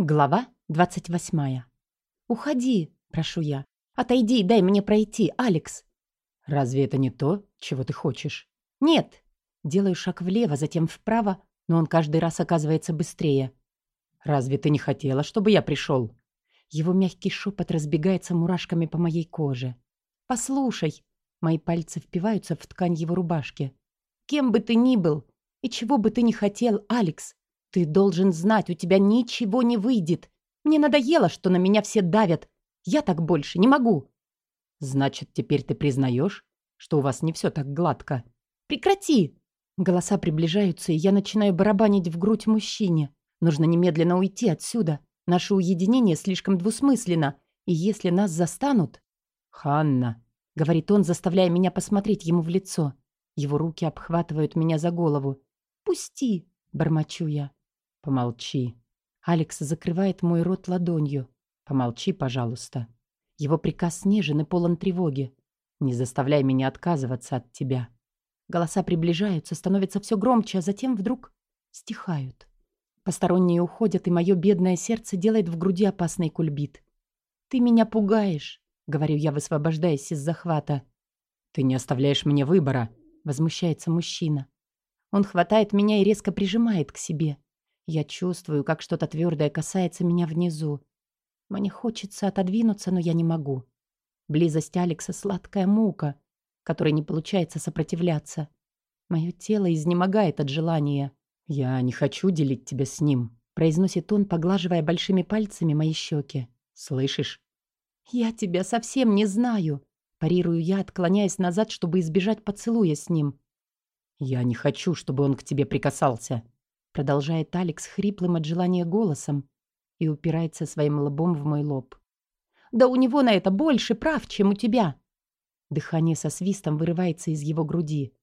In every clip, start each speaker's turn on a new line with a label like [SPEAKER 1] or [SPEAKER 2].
[SPEAKER 1] Глава 28. «Уходи», — прошу я. «Отойди, дай мне пройти, Алекс».
[SPEAKER 2] «Разве это не то, чего ты хочешь?»
[SPEAKER 1] «Нет». Делаю шаг влево, затем вправо, но он каждый раз оказывается быстрее.
[SPEAKER 2] «Разве ты не хотела, чтобы я пришел?»
[SPEAKER 1] Его мягкий шепот разбегается мурашками по моей коже. «Послушай». Мои пальцы впиваются в ткань его рубашки. «Кем бы ты ни был и чего бы ты ни хотел, Алекс, ты должен знать, у тебя ничего не выйдет. Мне надоело, что на меня все давят. Я так больше не могу.
[SPEAKER 2] Значит, теперь ты признаешь, что у вас не все так гладко?
[SPEAKER 1] Прекрати! Голоса приближаются, и я начинаю барабанить в грудь мужчине. Нужно немедленно уйти отсюда. Наше уединение слишком двусмысленно, и если нас застанут...
[SPEAKER 2] «Ханна», —
[SPEAKER 1] говорит он, заставляя меня посмотреть ему в лицо. Его руки обхватывают меня за голову. «Пусти!» — бормочу я.
[SPEAKER 2] Помолчи.
[SPEAKER 1] Алекс закрывает мой рот ладонью.
[SPEAKER 2] Помолчи, пожалуйста.
[SPEAKER 1] Его приказ нежен и полон тревоги.
[SPEAKER 2] Не заставляй меня отказываться от тебя.
[SPEAKER 1] Голоса приближаются, становятся все громче, а затем вдруг стихают. Посторонние уходят, и мое бедное сердце делает в груди опасный кульбит. «Ты меня пугаешь», — говорю я, высвобождаясь из захвата.
[SPEAKER 2] «Ты не оставляешь мне выбора», — возмущается мужчина.
[SPEAKER 1] Он хватает меня и резко прижимает к себе. Я чувствую, как что-то твердое касается меня внизу. Мне хочется отодвинуться, но я не могу. Близость Алекса — сладкая мука, которой не получается сопротивляться. Мое тело изнемогает от желания.
[SPEAKER 2] «Я не хочу делить тебя с ним», —
[SPEAKER 1] произносит он, поглаживая большими пальцами мои щеки.
[SPEAKER 2] «Слышишь?»
[SPEAKER 1] «Я тебя совсем не знаю», — парирую я, отклоняясь назад, чтобы избежать поцелуя с ним.
[SPEAKER 2] «Я не хочу, чтобы он к тебе прикасался»,
[SPEAKER 1] Продолжает Алекс хриплым от желания голосом и упирается своим лбом в мой лоб. «Да у него на это больше прав, чем у тебя!» Дыхание со свистом вырывается из его груди.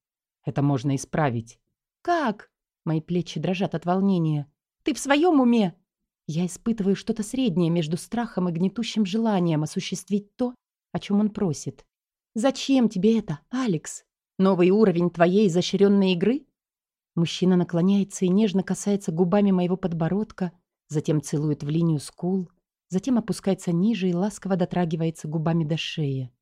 [SPEAKER 2] «Это можно исправить».
[SPEAKER 1] «Как?» Мои плечи дрожат от волнения. «Ты в своем уме?» Я испытываю что-то среднее между страхом и гнетущим желанием осуществить то, о чем он просит. «Зачем тебе это, Алекс? Новый уровень твоей изощренной игры?» Мужчина наклоняется и нежно касается губами моего подбородка, затем целует в линию скул, затем опускается ниже и ласково дотрагивается губами до шеи.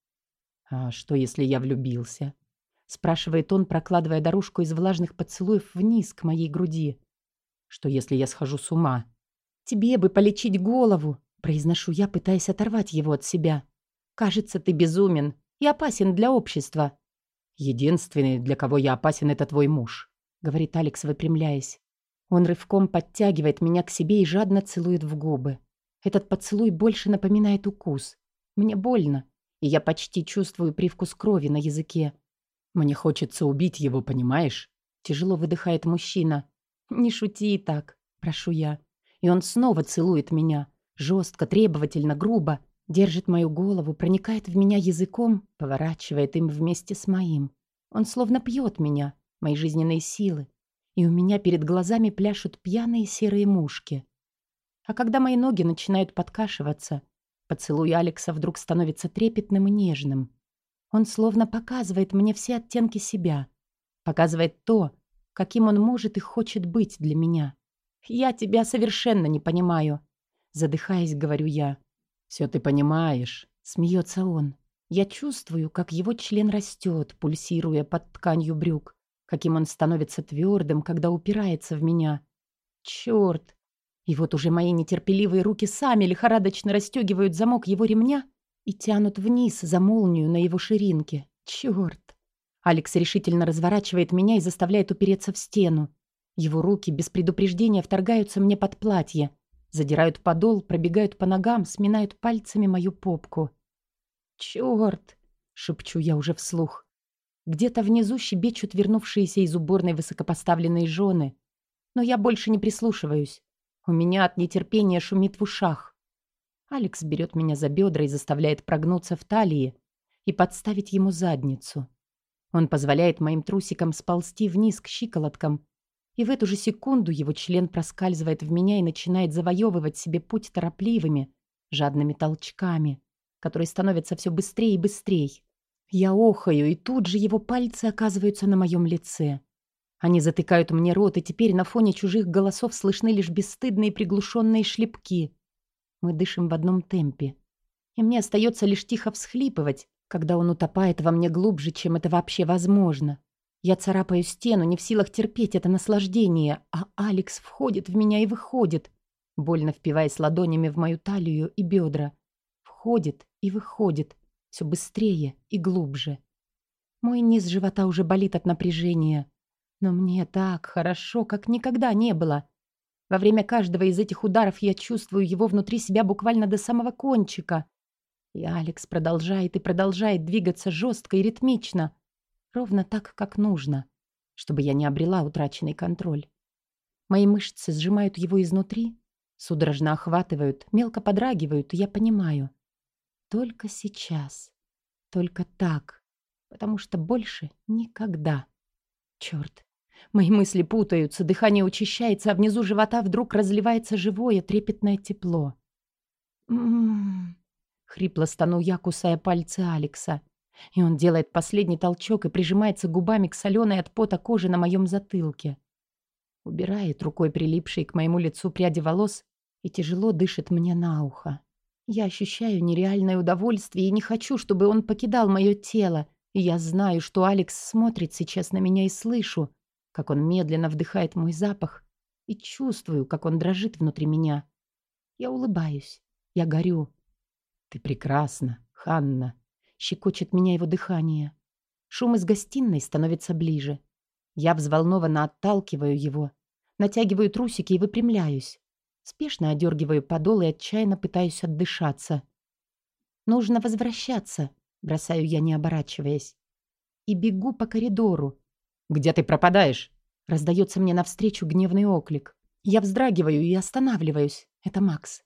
[SPEAKER 2] «А что, если я влюбился?»
[SPEAKER 1] — спрашивает он, прокладывая дорожку из влажных поцелуев вниз к моей груди.
[SPEAKER 2] «Что, если я схожу с ума?»
[SPEAKER 1] «Тебе бы полечить голову!» — произношу я, пытаясь оторвать его от себя. «Кажется, ты безумен и опасен для общества».
[SPEAKER 2] «Единственный, для кого я опасен, это твой муж»,
[SPEAKER 1] говорит Алекс, выпрямляясь. Он рывком подтягивает меня к себе и жадно целует в губы. Этот поцелуй больше напоминает укус. Мне больно, и я почти чувствую привкус крови на языке.
[SPEAKER 2] Мне хочется убить его, понимаешь?
[SPEAKER 1] Тяжело выдыхает мужчина. Не шути так, прошу я. И он снова целует меня. Жестко, требовательно, грубо. Держит мою голову, проникает в меня языком, поворачивает им вместе с моим. Он словно пьет меня, мои жизненные силы, и у меня перед глазами пляшут пьяные серые мушки. А когда мои ноги начинают подкашиваться, поцелуй Алекса вдруг становится трепетным и нежным. Он словно показывает мне все оттенки себя, показывает то, каким он может и хочет быть для меня. «Я тебя совершенно не понимаю», — задыхаясь, говорю я.
[SPEAKER 2] «Все ты понимаешь», —
[SPEAKER 1] смеется он. Я чувствую, как его член растет, пульсируя под тканью брюк, каким он становится твердым, когда упирается в меня. Черт! И вот уже мои нетерпеливые руки сами лихорадочно расстегивают замок его ремня и тянут вниз за молнию на его ширинке. Черт! Алекс решительно разворачивает меня и заставляет упереться в стену. Его руки без предупреждения вторгаются мне под платье, задирают подол, пробегают по ногам, сминают пальцами мою попку. «Черт!» — шепчу я уже вслух. Где-то внизу щебечут вернувшиеся из уборной высокопоставленные жены. Но я больше не прислушиваюсь. У меня от нетерпения шумит в ушах. Алекс берет меня за бедра и заставляет прогнуться в талии и подставить ему задницу. Он позволяет моим трусикам сползти вниз к щиколоткам, и в эту же секунду его член проскальзывает в меня и начинает завоевывать себе путь торопливыми, жадными толчками, которые становятся все быстрее и быстрее. Я охаю, и тут же его пальцы оказываются на моем лице. Они затыкают мне рот, и теперь на фоне чужих голосов слышны лишь бесстыдные приглушенные шлепки. Мы дышим в одном темпе. И мне остается лишь тихо всхлипывать, когда он утопает во мне глубже, чем это вообще возможно. Я царапаю стену, не в силах терпеть это наслаждение, а Алекс входит в меня и выходит, больно впиваясь ладонями в мою талию и бедра. Входит и выходит, все быстрее и глубже. Мой низ живота уже болит от напряжения. Но мне так хорошо, как никогда не было. Во время каждого из этих ударов я чувствую его внутри себя буквально до самого кончика. И Алекс продолжает и продолжает двигаться жестко и ритмично. Ровно так, как нужно, чтобы я не обрела утраченный контроль. Мои мышцы сжимают его изнутри, судорожно охватывают, мелко подрагивают, и я понимаю. Только сейчас. Только так. Потому что больше никогда. Черт. Мои мысли путаются, дыхание учащается, а внизу живота вдруг разливается живое трепетное тепло. «М-м-м», хрипло стану я, кусая пальцы Алекса. И он делает последний толчок и прижимается губами к соленой от пота кожи на моем затылке. Убирает рукой прилипшие к моему лицу пряди волос и тяжело дышит мне на ухо. Я ощущаю нереальное удовольствие и не хочу, чтобы он покидал мое тело. И я знаю, что Алекс смотрит сейчас на меня и слышу, как он медленно вдыхает мой запах, и чувствую, как он дрожит внутри меня. Я улыбаюсь. Я горю. «Ты прекрасна, Ханна», Щекочет меня его дыхание. Шум из гостиной становится ближе. Я взволнованно отталкиваю его, натягиваю трусики и выпрямляюсь. Спешно одергиваю подол и отчаянно пытаюсь отдышаться. «Нужно возвращаться», — бросаю я, не оборачиваясь. И бегу по коридору. «Где ты пропадаешь?» — раздается мне навстречу гневный оклик. Я вздрагиваю и останавливаюсь. Это Макс.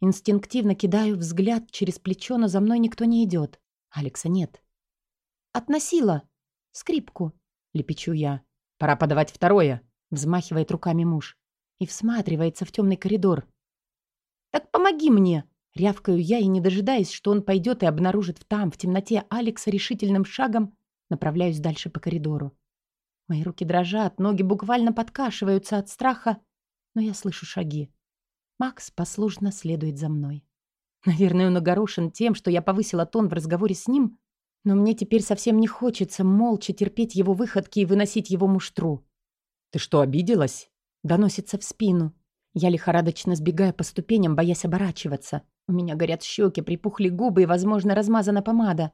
[SPEAKER 1] Инстинктивно кидаю взгляд через плечо, но за мной никто не идет. Алекса нет. «Относила! Скрипку!» — лепечу я. «Пора подавать второе!» — взмахивает руками муж. И всматривается в темный коридор. «Так помоги мне!» — рявкаю я и, не дожидаясь, что он пойдет и обнаружит там, в темноте, Алекса решительным шагом, направляюсь дальше по коридору. Мои руки дрожат, ноги буквально подкашиваются от страха, но я слышу шаги. Макс послушно следует за мной. Наверное, он огорошен тем, что я повысила тон в разговоре с ним, но мне теперь совсем не хочется молча терпеть его выходки и выносить его муштру.
[SPEAKER 2] «Ты что, обиделась?»
[SPEAKER 1] Доносится в спину. Я лихорадочно сбегаю по ступеням, боясь оборачиваться. У меня горят щеки, припухли губы и, возможно, размазана помада.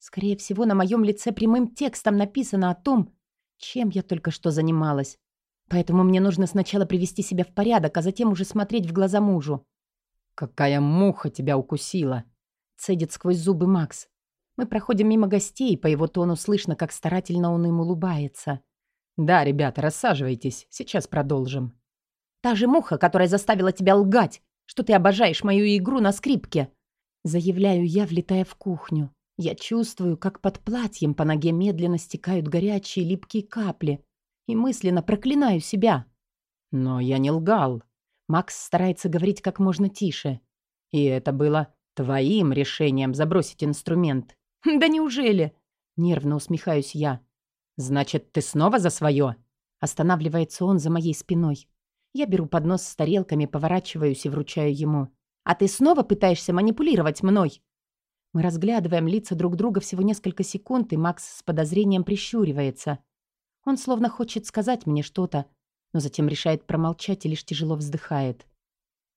[SPEAKER 1] Скорее всего, на моем лице прямым текстом написано о том, чем я только что занималась. Поэтому мне нужно сначала привести себя в порядок, а затем уже смотреть в глаза мужу.
[SPEAKER 2] «Какая муха тебя укусила!»
[SPEAKER 1] Цедит сквозь зубы Макс. Мы проходим мимо гостей, по его тону слышно, как старательно он им улыбается.
[SPEAKER 2] «Да, ребята, рассаживайтесь. Сейчас продолжим».
[SPEAKER 1] «Та же муха, которая заставила тебя лгать, что ты обожаешь мою игру на скрипке!» Заявляю я, влетая в кухню. Я чувствую, как под платьем по ноге медленно стекают горячие липкие капли. И мысленно проклинаю себя.
[SPEAKER 2] «Но я не лгал»,
[SPEAKER 1] Макс старается говорить как можно тише.
[SPEAKER 2] «И это было твоим решением забросить инструмент».
[SPEAKER 1] «Да неужели?» Нервно усмехаюсь я.
[SPEAKER 2] «Значит, ты снова за свое?»
[SPEAKER 1] Останавливается он за моей спиной. Я беру поднос с тарелками, поворачиваюсь и вручаю ему. «А ты снова пытаешься манипулировать мной?» Мы разглядываем лица друг друга всего несколько секунд, и Макс с подозрением прищуривается. Он словно хочет сказать мне что-то, но затем решает промолчать и лишь тяжело вздыхает.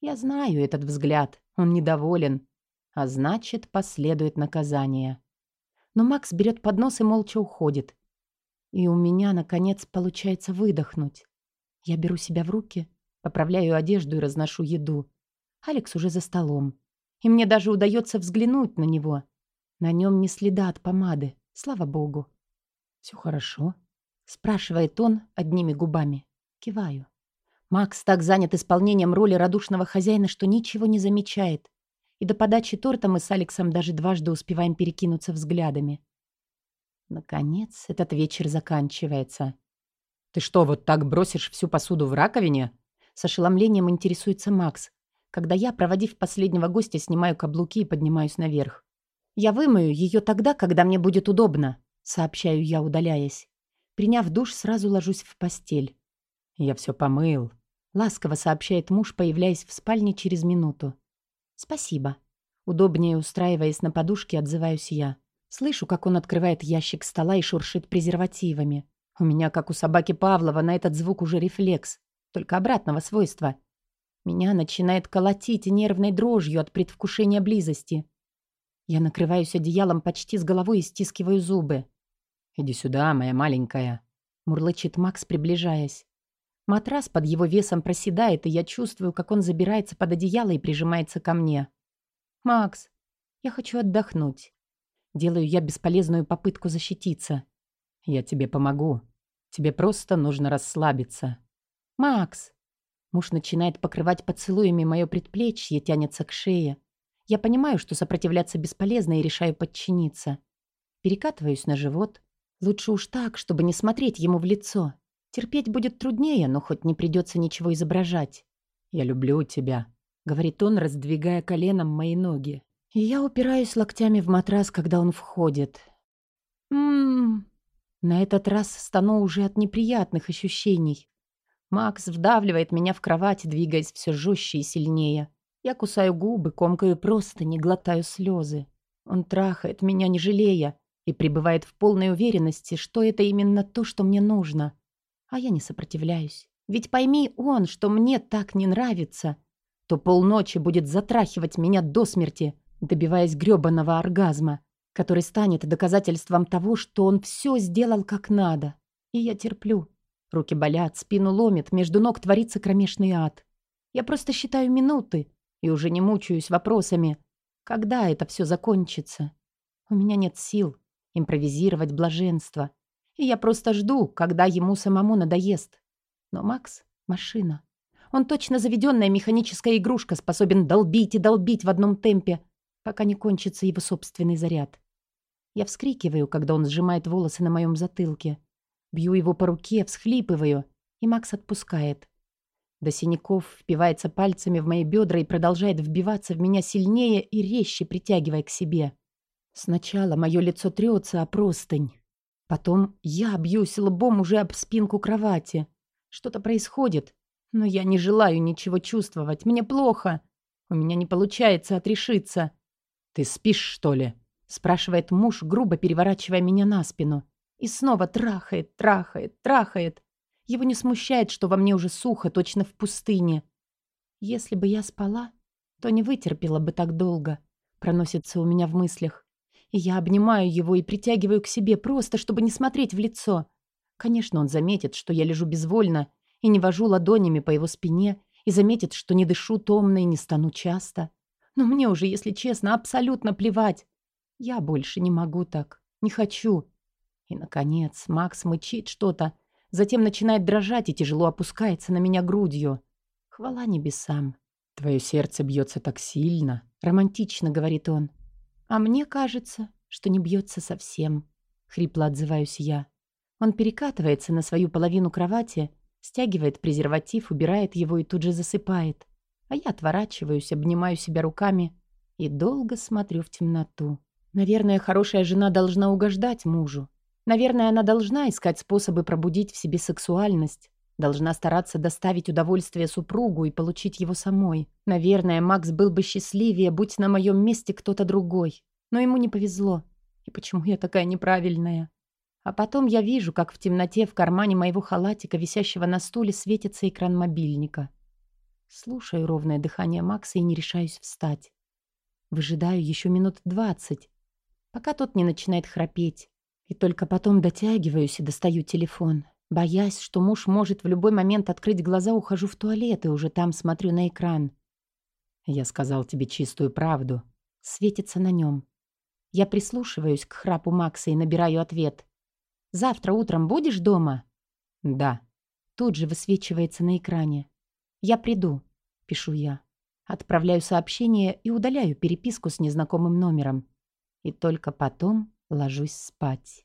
[SPEAKER 1] Я знаю этот взгляд, он недоволен, а значит, последует наказание. Но Макс берет поднос и молча уходит. И у меня, наконец, получается выдохнуть. Я беру себя в руки, поправляю одежду и разношу еду. Алекс уже за столом. И мне даже удается взглянуть на него. На нем не следа от помады, слава богу.
[SPEAKER 2] «Все хорошо?»
[SPEAKER 1] — спрашивает он одними губами. Киваю. Макс так занят исполнением роли радушного хозяина, что ничего не замечает. И до подачи торта мы с Алексом даже дважды успеваем перекинуться взглядами. Наконец, этот вечер заканчивается.
[SPEAKER 2] «Ты что, вот так бросишь всю посуду в раковине?»
[SPEAKER 1] С ошеломлением интересуется Макс, когда я, проводив последнего гостя, снимаю каблуки и поднимаюсь наверх. «Я вымою ее тогда, когда мне будет удобно», — сообщаю я, удаляясь. Приняв душ, сразу ложусь в постель.
[SPEAKER 2] «Я все помыл», —
[SPEAKER 1] ласково сообщает муж, появляясь в спальне через минуту. «Спасибо». Удобнее устраиваясь на подушке, отзываюсь я. Слышу, как он открывает ящик стола и шуршит презервативами. У меня, как у собаки Павлова, на этот звук уже рефлекс, только обратного свойства. Меня начинает колотить нервной дрожью от предвкушения близости. Я накрываюсь одеялом почти с головой и стискиваю зубы.
[SPEAKER 2] «Иди сюда, моя маленькая», —
[SPEAKER 1] мурлычет Макс, приближаясь. Матрас под его весом проседает, и я чувствую, как он забирается под одеяло и прижимается ко мне. «Макс, я хочу отдохнуть». Делаю я бесполезную попытку защититься.
[SPEAKER 2] «Я тебе помогу. Тебе просто нужно расслабиться».
[SPEAKER 1] «Макс!» Муж начинает покрывать поцелуями мое предплечье, тянется к шее. Я понимаю, что сопротивляться бесполезно и решаю подчиниться. Перекатываюсь на живот. Лучше уж так, чтобы не смотреть ему в лицо. Терпеть будет труднее, но хоть не придется ничего изображать.
[SPEAKER 2] «Я люблю тебя», — говорит он, раздвигая коленом мои ноги.
[SPEAKER 1] И я упираюсь локтями в матрас, когда он входит. Ммм. На этот раз стану уже от неприятных ощущений. Макс вдавливает меня в кровать, двигаясь все жестче и сильнее. Я кусаю губы, комкаю просто, не глотаю слезы. Он трахает меня, не жалея, и пребывает в полной уверенности, что это именно то, что мне нужно. А я не сопротивляюсь. Ведь пойми он, что мне так не нравится, то полночи будет затрахивать меня до смерти, добиваясь грёбаного оргазма, который станет доказательством того, что он все сделал как надо. И я терплю. Руки болят, спину ломит, между ног творится кромешный ад. Я просто считаю минуты и уже не мучаюсь вопросами, когда это все закончится. У меня нет сил импровизировать блаженство. И я просто жду, когда ему самому надоест. Но Макс — машина. Он точно заведенная механическая игрушка, способен долбить и долбить в одном темпе, пока не кончится его собственный заряд. Я вскрикиваю, когда он сжимает волосы на моем затылке. Бью его по руке, всхлипываю, и Макс отпускает. До синяков впивается пальцами в мои бедра и продолжает вбиваться в меня сильнее и резче, притягивая к себе. Сначала мое лицо трется о простынь. Потом я бьюсь лбом уже об спинку кровати. Что-то происходит, но я не желаю ничего чувствовать. Мне плохо. У меня не получается отрешиться.
[SPEAKER 2] «Ты спишь, что ли?»
[SPEAKER 1] — спрашивает муж, грубо переворачивая меня на спину. И снова трахает, трахает, трахает. Его не смущает, что во мне уже сухо, точно в пустыне. Если бы я спала, то не вытерпела бы так долго, проносится у меня в мыслях. И я обнимаю его и притягиваю к себе, просто чтобы не смотреть в лицо. Конечно, он заметит, что я лежу безвольно и не вожу ладонями по его спине, и заметит, что не дышу томно и не стану часто. Но мне уже, если честно, абсолютно плевать. Я больше не могу так. Не хочу. И, наконец, Макс мычит что-то, затем начинает дрожать и тяжело опускается на меня грудью. Хвала небесам.
[SPEAKER 2] «Твое сердце бьется так сильно», —
[SPEAKER 1] романтично говорит он. «А мне кажется, что не бьется совсем», — хрипло отзываюсь я. Он перекатывается на свою половину кровати, стягивает презерватив, убирает его и тут же засыпает. А я отворачиваюсь, обнимаю себя руками и долго смотрю в темноту. Наверное, хорошая жена должна угождать мужу. Наверное, она должна искать способы пробудить в себе сексуальность. Должна стараться доставить удовольствие супругу и получить его самой. Наверное, Макс был бы счастливее, будь на моем месте кто-то другой. Но ему не повезло. И почему я такая неправильная? А потом я вижу, как в темноте в кармане моего халатика, висящего на стуле, светится экран мобильника. Слушаю ровное дыхание Макса и не решаюсь встать. Выжидаю еще минут двадцать, пока тот не начинает храпеть. И только потом дотягиваюсь и достаю телефон. Боясь, что муж может в любой момент открыть глаза, ухожу в туалет и уже там смотрю на экран.
[SPEAKER 2] «Я сказал тебе чистую правду».
[SPEAKER 1] Светится на нем. Я прислушиваюсь к храпу Макса и набираю ответ. «Завтра утром будешь дома?»
[SPEAKER 2] «Да».
[SPEAKER 1] Тут же высвечивается на экране. «Я приду», — пишу я. Отправляю сообщение и удаляю переписку с незнакомым номером. И только потом ложусь спать.